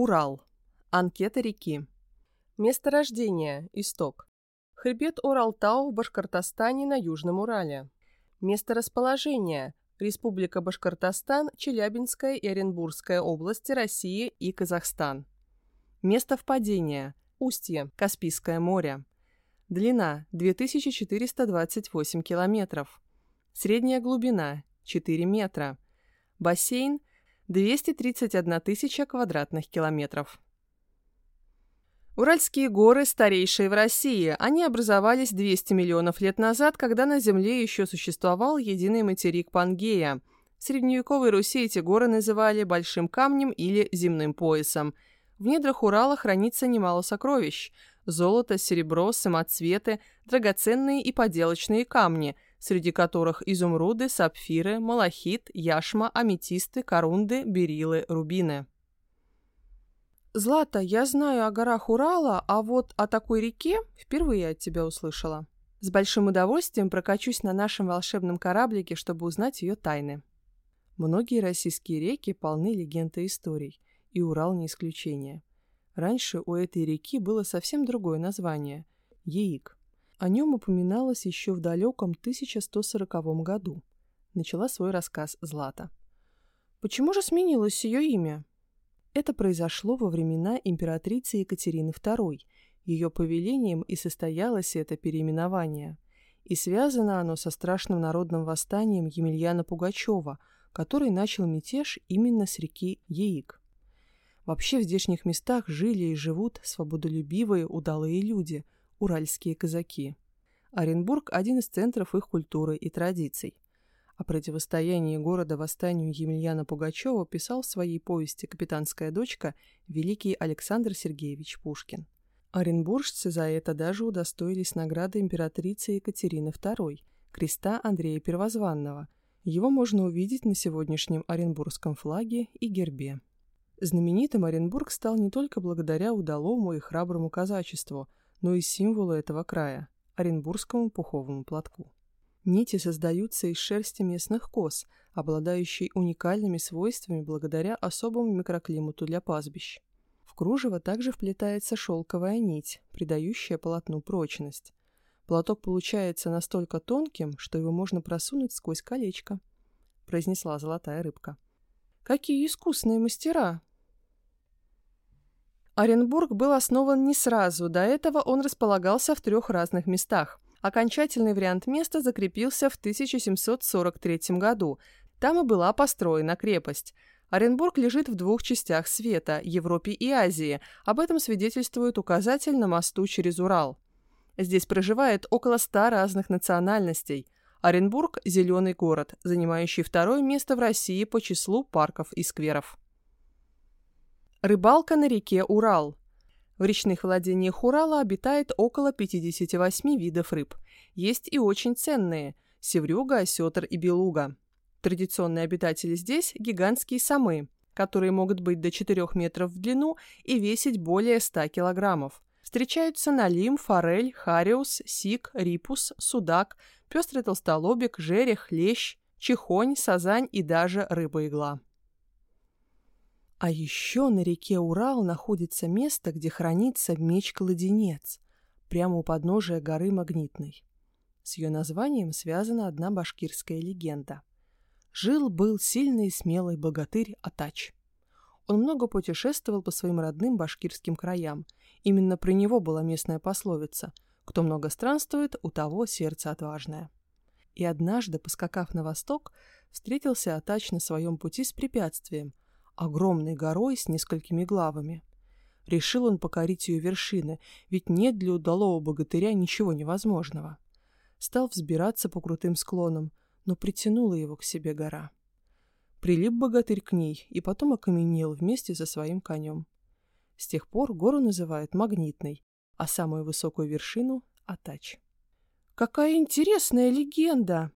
Урал. Анкета реки. Место рождения. Исток. Хребет Уралтау в Башкортостане на Южном Урале. Место расположения. Республика Башкортостан, Челябинская и Оренбургская области России и Казахстан. Место впадения. Устье. Каспийское море. Длина 2428 километров. Средняя глубина 4 метра. Бассейн 231 тысяча квадратных километров. Уральские горы старейшие в России. Они образовались 200 миллионов лет назад, когда на Земле еще существовал единый материк Пангея. В средневековой Руси эти горы называли Большим камнем или Земным поясом. В недрах Урала хранится немало сокровищ – золото, серебро, самоцветы, драгоценные и поделочные камни, среди которых изумруды, сапфиры, малахит, яшма, аметисты, корунды, берилы, рубины. «Злата, я знаю о горах Урала, а вот о такой реке впервые от тебя услышала. С большим удовольствием прокачусь на нашем волшебном кораблике, чтобы узнать ее тайны». Многие российские реки полны легенд и историй, и Урал не исключение. Раньше у этой реки было совсем другое название – Яик. О нем упоминалось еще в далеком 1140 году. Начала свой рассказ Злата. Почему же сменилось ее имя? Это произошло во времена императрицы Екатерины II. Ее повелением и состоялось это переименование. И связано оно со страшным народным восстанием Емельяна Пугачева, который начал мятеж именно с реки Яик. Вообще в здешних местах жили и живут свободолюбивые, удалые люди, уральские казаки. Оренбург – один из центров их культуры и традиций. О противостоянии города восстанию Емельяна Пугачева писал в своей повести «Капитанская дочка» великий Александр Сергеевич Пушкин. Оренбуржцы за это даже удостоились награды императрицы Екатерины II, креста Андрея Первозванного. Его можно увидеть на сегодняшнем оренбургском флаге и гербе. Знаменитым Оренбург стал не только благодаря удалому и храброму казачеству, но и символу этого края – оренбургскому пуховому платку. Нити создаются из шерсти местных коз, обладающей уникальными свойствами благодаря особому микроклимату для пастбищ. В кружево также вплетается шелковая нить, придающая полотну прочность. Платок получается настолько тонким, что его можно просунуть сквозь колечко, произнесла золотая рыбка. «Какие искусные мастера!» Оренбург был основан не сразу, до этого он располагался в трех разных местах. Окончательный вариант места закрепился в 1743 году. Там и была построена крепость. Оренбург лежит в двух частях света – Европе и Азии. Об этом свидетельствует указатель на мосту через Урал. Здесь проживает около ста разных национальностей. Оренбург – зеленый город, занимающий второе место в России по числу парков и скверов. Рыбалка на реке Урал. В речных владениях Урала обитает около 58 видов рыб. Есть и очень ценные – севрюга, осетр и белуга. Традиционные обитатели здесь – гигантские самы, которые могут быть до 4 метров в длину и весить более 100 килограммов. Встречаются налим, форель, хариус, сик, рипус, судак, пестрый толстолобик, жерех, лещ, чехонь, сазань и даже рыба-игла. А еще на реке Урал находится место, где хранится меч-кладенец, прямо у подножия горы Магнитной. С ее названием связана одна башкирская легенда. Жил-был сильный и смелый богатырь Атач. Он много путешествовал по своим родным башкирским краям. Именно про него была местная пословица «Кто много странствует, у того сердце отважное». И однажды, поскакав на восток, встретился Атач на своем пути с препятствием, огромной горой с несколькими главами. Решил он покорить ее вершины, ведь нет для удалого богатыря ничего невозможного. Стал взбираться по крутым склонам, но притянула его к себе гора. Прилип богатырь к ней и потом окаменел вместе со своим конем. С тех пор гору называют магнитной, а самую высокую вершину — Атач. «Какая интересная легенда!»